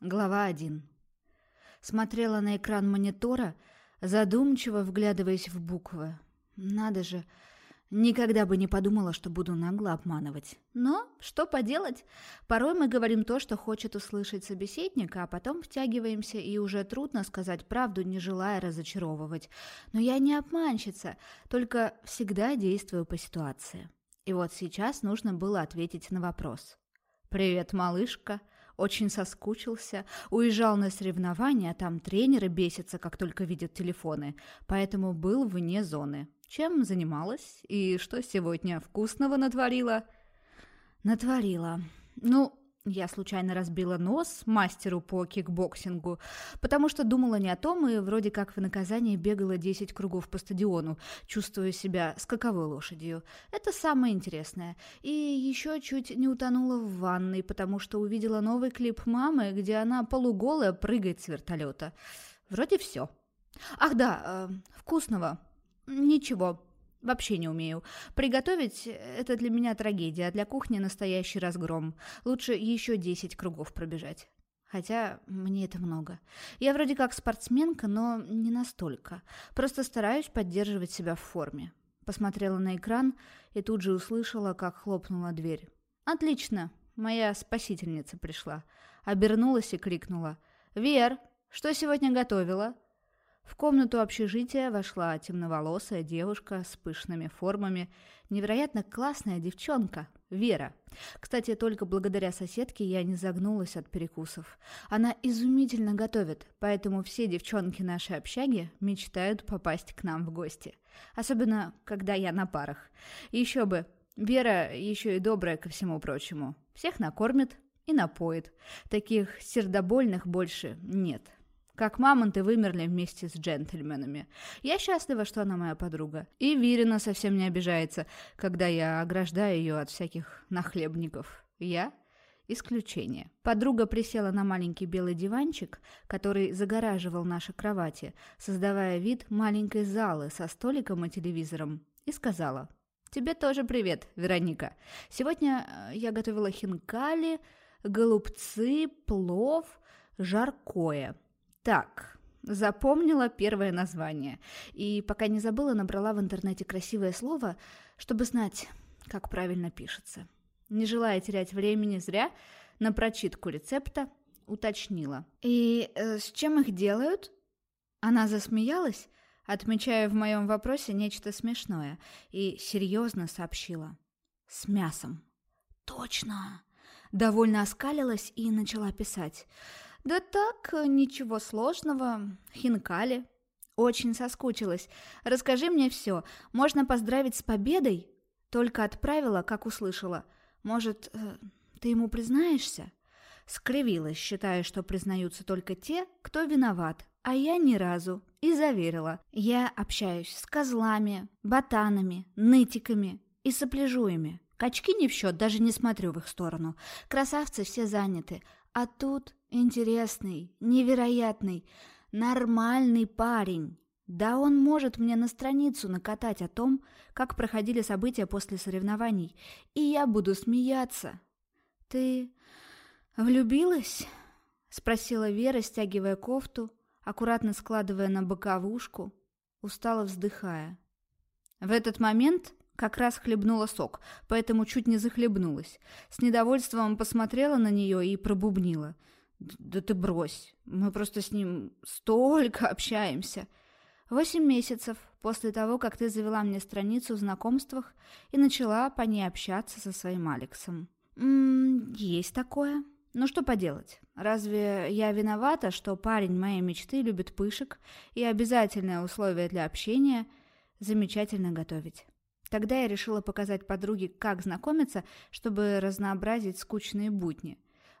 Глава 1. Смотрела на экран монитора, задумчиво вглядываясь в буквы. Надо же, никогда бы не подумала, что буду нагло обманывать. Но что поделать? Порой мы говорим то, что хочет услышать собеседник, а потом втягиваемся, и уже трудно сказать правду, не желая разочаровывать. Но я не обманщица, только всегда действую по ситуации. И вот сейчас нужно было ответить на вопрос. «Привет, малышка!» Очень соскучился, уезжал на соревнования, там тренеры бесятся, как только видят телефоны, поэтому был вне зоны. Чем занималась и что сегодня вкусного натворила? Натворила. Ну, я случайно разбила нос мастеру по кикбоксингу, потому что думала не о том и вроде как в наказание бегала 10 кругов по стадиону, чувствуя себя скаковой лошадью. Это самое интересное. И еще чуть не утонула в ванной, потому что увидела новый клип мамы, где она полуголая прыгает с вертолета. Вроде все. Ах да, э, вкусного. Ничего, Вообще не умею. Приготовить – это для меня трагедия, а для кухни настоящий разгром. Лучше еще десять кругов пробежать. Хотя мне это много. Я вроде как спортсменка, но не настолько. Просто стараюсь поддерживать себя в форме. Посмотрела на экран и тут же услышала, как хлопнула дверь. «Отлично! Моя спасительница пришла». Обернулась и крикнула. «Вер, что сегодня готовила?» В комнату общежития вошла темноволосая девушка с пышными формами, невероятно классная девчонка, Вера. Кстати, только благодаря соседке я не загнулась от перекусов. Она изумительно готовит, поэтому все девчонки нашей общаги мечтают попасть к нам в гости. Особенно, когда я на парах. Еще бы, Вера еще и добрая ко всему прочему. Всех накормит и напоит. Таких сердобольных больше нет. Как мамонты вымерли вместе с джентльменами. Я счастлива, что она моя подруга. И Вирина совсем не обижается, когда я ограждаю ее от всяких нахлебников. Я исключение. Подруга присела на маленький белый диванчик, который загораживал наши кровати, создавая вид маленькой залы со столиком и телевизором, и сказала «Тебе тоже привет, Вероника. Сегодня э, я готовила хинкали, голубцы, плов, жаркое». Так, запомнила первое название. И пока не забыла, набрала в интернете красивое слово, чтобы знать, как правильно пишется. Не желая терять времени зря, на прочитку рецепта уточнила. «И э, с чем их делают?» Она засмеялась, отмечая в моем вопросе нечто смешное, и серьезно сообщила. «С мясом». «Точно!» Довольно оскалилась и начала писать. «Да так, ничего сложного. Хинкали». «Очень соскучилась. Расскажи мне все. Можно поздравить с победой?» Только отправила, как услышала. «Может, э, ты ему признаешься?» Скривилась, считая, что признаются только те, кто виноват, а я ни разу. И заверила. Я общаюсь с козлами, ботанами, нытиками и сопляжуями. Качки не в счет, даже не смотрю в их сторону. Красавцы все заняты. А тут интересный, невероятный, нормальный парень. Да он может мне на страницу накатать о том, как проходили события после соревнований, и я буду смеяться. «Ты влюбилась?» — спросила Вера, стягивая кофту, аккуратно складывая на боковушку, устало вздыхая. В этот момент как раз хлебнула сок, поэтому чуть не захлебнулась. С недовольством посмотрела на нее и пробубнила. «Да ты брось, мы просто с ним столько общаемся». Восемь месяцев после того, как ты завела мне страницу в знакомствах и начала по ней общаться со своим Алексом. М есть такое. Ну что поделать? Разве я виновата, что парень моей мечты любит пышек и обязательное условие для общения – замечательно готовить? Тогда я решила показать подруге, как знакомиться, чтобы разнообразить скучные будни.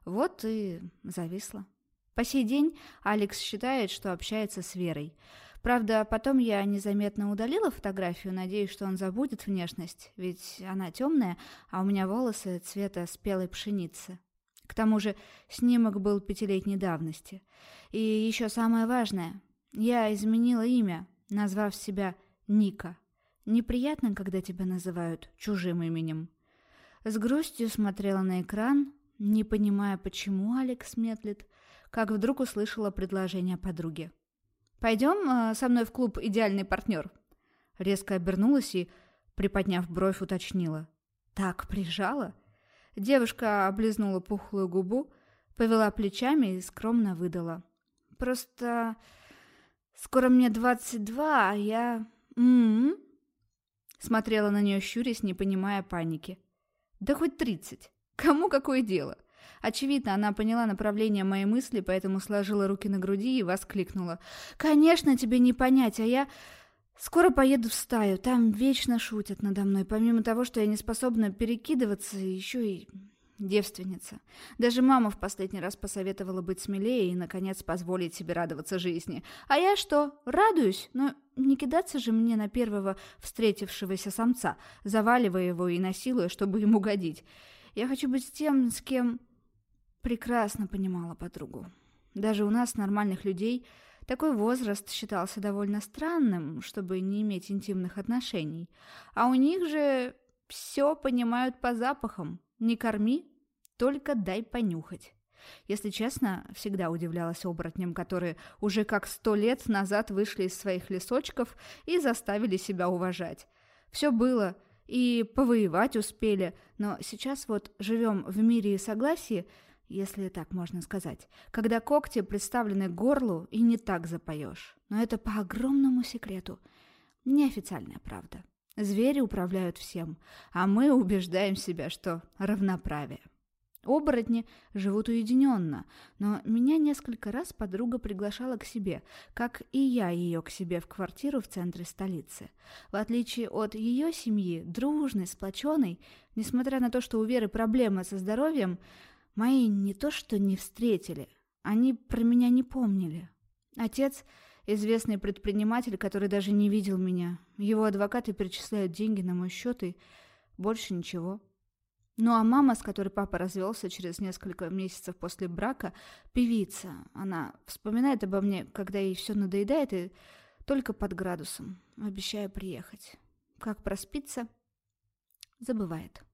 Вот и зависла. По сей день Алекс считает, что общается с Верой. Правда, потом я незаметно удалила фотографию, надеясь, что он забудет внешность, ведь она темная, а у меня волосы цвета спелой пшеницы. К тому же снимок был пятилетней давности. И еще самое важное, я изменила имя, назвав себя Ника. Неприятно, когда тебя называют чужим именем. С грустью смотрела на экран, Не понимая, почему Алекс медлит, как вдруг услышала предложение подруги. «Пойдем э, со мной в клуб «Идеальный партнер»?» Резко обернулась и, приподняв бровь, уточнила. «Так прижала?» Девушка облизнула пухлую губу, повела плечами и скромно выдала. «Просто скоро мне двадцать два, а я...» «М-м-м?» Смотрела на нее щурясь, не понимая паники. «Да хоть тридцать. Кому какое дело?» Очевидно, она поняла направление моей мысли, поэтому сложила руки на груди и воскликнула. «Конечно, тебе не понять, а я скоро поеду в стаю. Там вечно шутят надо мной. Помимо того, что я не способна перекидываться, еще и девственница. Даже мама в последний раз посоветовала быть смелее и, наконец, позволить себе радоваться жизни. А я что, радуюсь? Но не кидаться же мне на первого встретившегося самца, заваливая его и насилуя, чтобы ему угодить. Я хочу быть с тем, с кем прекрасно понимала подругу. Даже у нас, нормальных людей, такой возраст считался довольно странным, чтобы не иметь интимных отношений. А у них же все понимают по запахам. Не корми, только дай понюхать. Если честно, всегда удивлялась оборотням, которые уже как сто лет назад вышли из своих лесочков и заставили себя уважать. Все было, и повоевать успели, но сейчас вот живем в мире и согласии, если так можно сказать, когда когти представлены горлу и не так запоешь. Но это по огромному секрету. Неофициальная правда. Звери управляют всем, а мы убеждаем себя, что равноправие. Оборотни живут уединенно, но меня несколько раз подруга приглашала к себе, как и я ее к себе в квартиру в центре столицы. В отличие от ее семьи, дружной, сплоченной, несмотря на то, что у Веры проблемы со здоровьем, мои не то что не встретили, они про меня не помнили. Отец – известный предприниматель, который даже не видел меня. Его адвокаты перечисляют деньги на мой счет и больше ничего. Ну а мама, с которой папа развелся через несколько месяцев после брака, певица. Она вспоминает обо мне, когда ей все надоедает, и только под градусом. Обещаю приехать. Как проспится, забывает.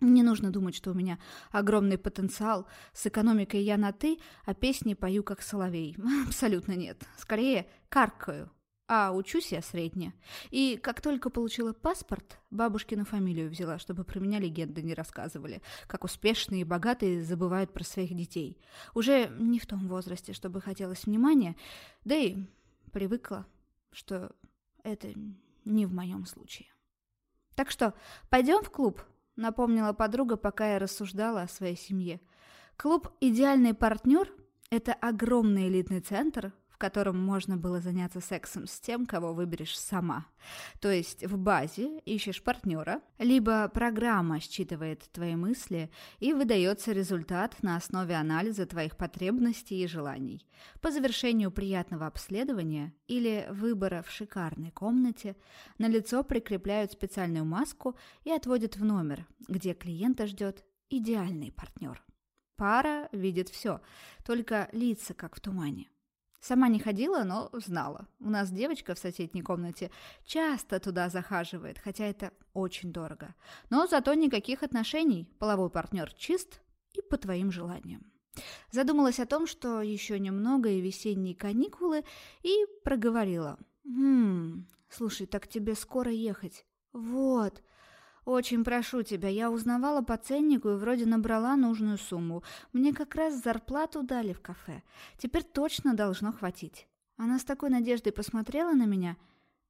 Не нужно думать, что у меня огромный потенциал. С экономикой я на «ты», а песни пою как соловей. Абсолютно нет. Скорее, каркаю а учусь я средне. И как только получила паспорт, бабушкину фамилию взяла, чтобы про меня легенды не рассказывали, как успешные и богатые забывают про своих детей. Уже не в том возрасте, чтобы хотелось внимания, да и привыкла, что это не в моем случае. «Так что, пойдем в клуб?» — напомнила подруга, пока я рассуждала о своей семье. «Клуб «Идеальный партнер» — это огромный элитный центр, в котором можно было заняться сексом с тем, кого выберешь сама. То есть в базе ищешь партнера, либо программа считывает твои мысли и выдается результат на основе анализа твоих потребностей и желаний. По завершению приятного обследования или выбора в шикарной комнате на лицо прикрепляют специальную маску и отводят в номер, где клиента ждет идеальный партнер. Пара видит все, только лица как в тумане. Сама не ходила, но знала. У нас девочка в соседней комнате часто туда захаживает, хотя это очень дорого. Но зато никаких отношений. Половой партнер чист и по твоим желаниям. Задумалась о том, что еще немного и весенние каникулы, и проговорила. «Хм, слушай, так тебе скоро ехать?» «Вот, «Очень прошу тебя, я узнавала по ценнику и вроде набрала нужную сумму. Мне как раз зарплату дали в кафе. Теперь точно должно хватить». Она с такой надеждой посмотрела на меня,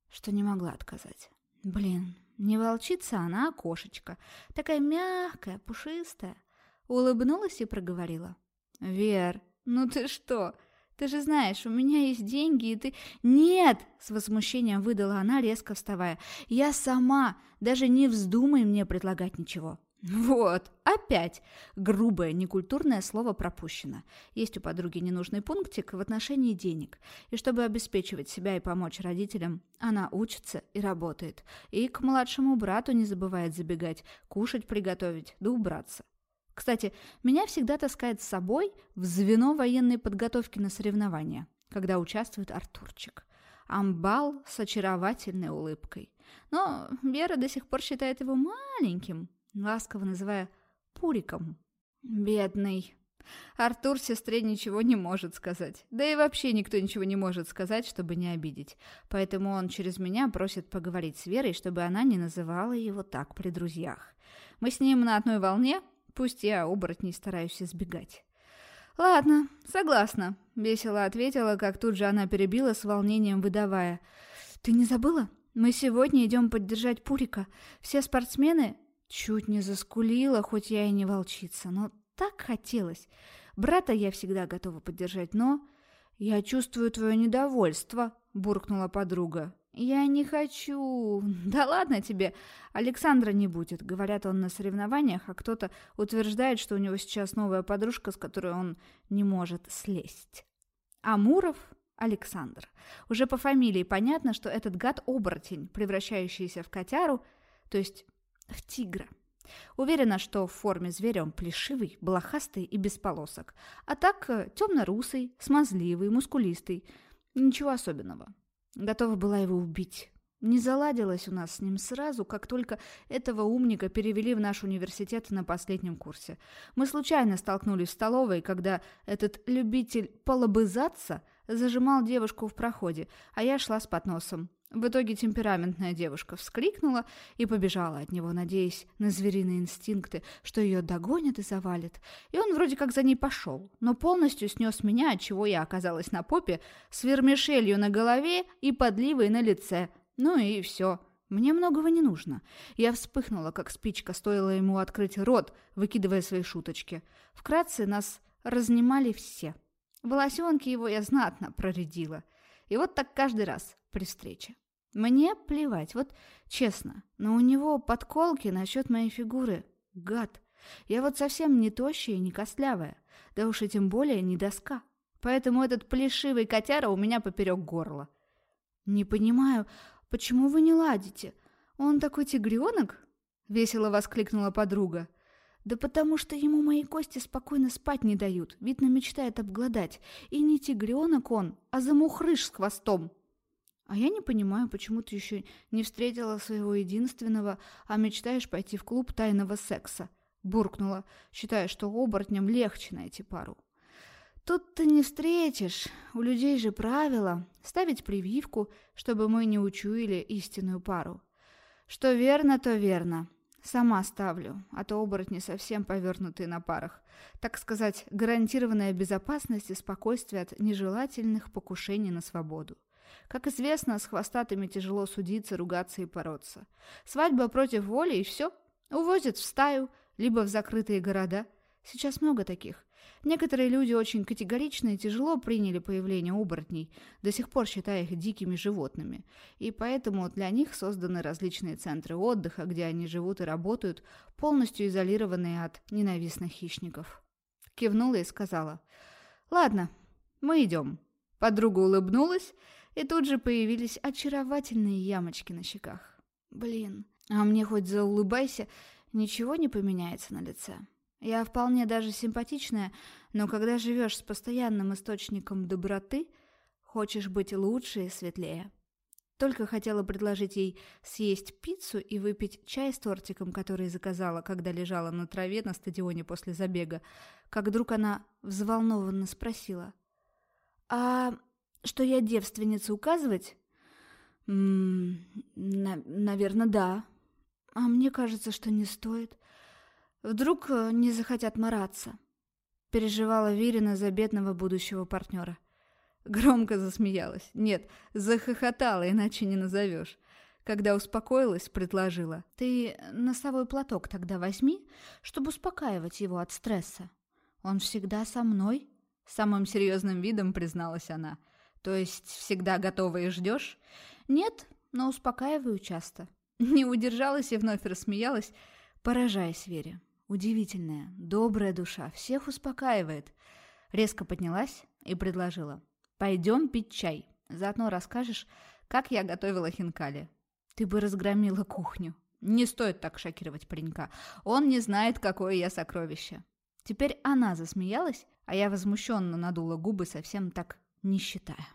что не могла отказать. «Блин, не волчица она, а кошечка. Такая мягкая, пушистая». Улыбнулась и проговорила. «Вер, ну ты что? Ты же знаешь, у меня есть деньги, и ты...» «Нет!» — с возмущением выдала она, резко вставая. «Я сама! Даже не вздумай мне предлагать ничего!» «Вот, опять!» Грубое, некультурное слово пропущено. Есть у подруги ненужный пунктик в отношении денег. И чтобы обеспечивать себя и помочь родителям, она учится и работает. И к младшему брату не забывает забегать, кушать приготовить, да убраться. Кстати, меня всегда таскает с собой в звено военной подготовки на соревнования, когда участвует Артурчик. Амбал с очаровательной улыбкой. Но Вера до сих пор считает его маленьким, ласково называя Пуриком. Бедный. Артур сестре ничего не может сказать. Да и вообще никто ничего не может сказать, чтобы не обидеть. Поэтому он через меня просит поговорить с Верой, чтобы она не называла его так при друзьях. Мы с ним на одной волне, пусть я оборотней стараюсь избегать. «Ладно, согласна», — весело ответила, как тут же она перебила с волнением, выдавая. «Ты не забыла? Мы сегодня идем поддержать Пурика. Все спортсмены...» Чуть не заскулила, хоть я и не волчица, но так хотелось. Брата я всегда готова поддержать, но... «Я чувствую твое недовольство», — буркнула подруга. «Я не хочу. Да ладно тебе. Александра не будет. Говорят, он на соревнованиях, а кто-то утверждает, что у него сейчас новая подружка, с которой он не может слезть. Амуров Александр. Уже по фамилии понятно, что этот гад-оборотень, превращающийся в котяру, то есть в тигра. Уверена, что в форме зверя он плешивый, блохастый и без полосок. А так э, темно-русый, смазливый, мускулистый. Ничего особенного. Готова была его убить. Не заладилось у нас с ним сразу, как только этого умника перевели в наш университет на последнем курсе. Мы случайно столкнулись в столовой, когда этот любитель полобызаться зажимал девушку в проходе, а я шла с подносом. В итоге темпераментная девушка вскрикнула и побежала от него, надеясь на звериные инстинкты, что ее догонят и завалит. И он вроде как за ней пошел, но полностью снес меня, от чего я оказалась на попе, с вермишелью на голове и подливой на лице. Ну и все. Мне многого не нужно. Я вспыхнула, как спичка, стоило ему открыть рот, выкидывая свои шуточки. Вкратце нас разнимали все. Волосенки его я знатно проредила. И вот так каждый раз при встрече. Мне плевать, вот честно, но у него подколки насчет моей фигуры. Гад. Я вот совсем не тощая и не костлявая, да уж и тем более не доска. Поэтому этот плешивый котяра у меня поперек горла. Не понимаю, почему вы не ладите? Он такой тигренок? Весело воскликнула подруга. Да потому что ему мои кости спокойно спать не дают, видно, мечтает обглодать. И не тигренок он, а замухрыш с хвостом. А я не понимаю, почему ты еще не встретила своего единственного, а мечтаешь пойти в клуб тайного секса. Буркнула, считая, что оборотням легче найти пару. Тут ты не встретишь. У людей же правило ставить прививку, чтобы мы не учуяли истинную пару. Что верно, то верно. Сама ставлю, а то оборотни совсем повернутые на парах. Так сказать, гарантированная безопасность и спокойствие от нежелательных покушений на свободу. Как известно, с хвостатыми тяжело судиться, ругаться и бороться. Свадьба против воли и все. Увозят в стаю, либо в закрытые города. Сейчас много таких. Некоторые люди очень категорично и тяжело приняли появление оборотней, до сих пор считая их дикими животными. И поэтому для них созданы различные центры отдыха, где они живут и работают, полностью изолированные от ненавистных хищников. Кивнула и сказала, «Ладно, мы идем». Подруга улыбнулась и тут же появились очаровательные ямочки на щеках. Блин, а мне хоть заулыбайся, ничего не поменяется на лице. Я вполне даже симпатичная, но когда живешь с постоянным источником доброты, хочешь быть лучше и светлее. Только хотела предложить ей съесть пиццу и выпить чай с тортиком, который заказала, когда лежала на траве на стадионе после забега, как вдруг она взволнованно спросила. «А что я девственница указывать? М наверное, да. А мне кажется, что не стоит. Вдруг э, не захотят мараться. Переживала Вирина за бедного будущего партнера. Громко засмеялась. Нет, захохотала, иначе не назовешь. Когда успокоилась, предложила. «Ты носовой платок тогда возьми, чтобы успокаивать его от стресса. Он всегда со мной», — самым серьезным видом призналась она. То есть всегда готова и ждешь? Нет, но успокаиваю часто. Не удержалась и вновь рассмеялась, поражаясь Вере. Удивительная, добрая душа, всех успокаивает. Резко поднялась и предложила. «Пойдем пить чай. Заодно расскажешь, как я готовила хинкали. Ты бы разгромила кухню. Не стоит так шокировать паренька. Он не знает, какое я сокровище». Теперь она засмеялась, а я возмущенно надула губы совсем так не считая.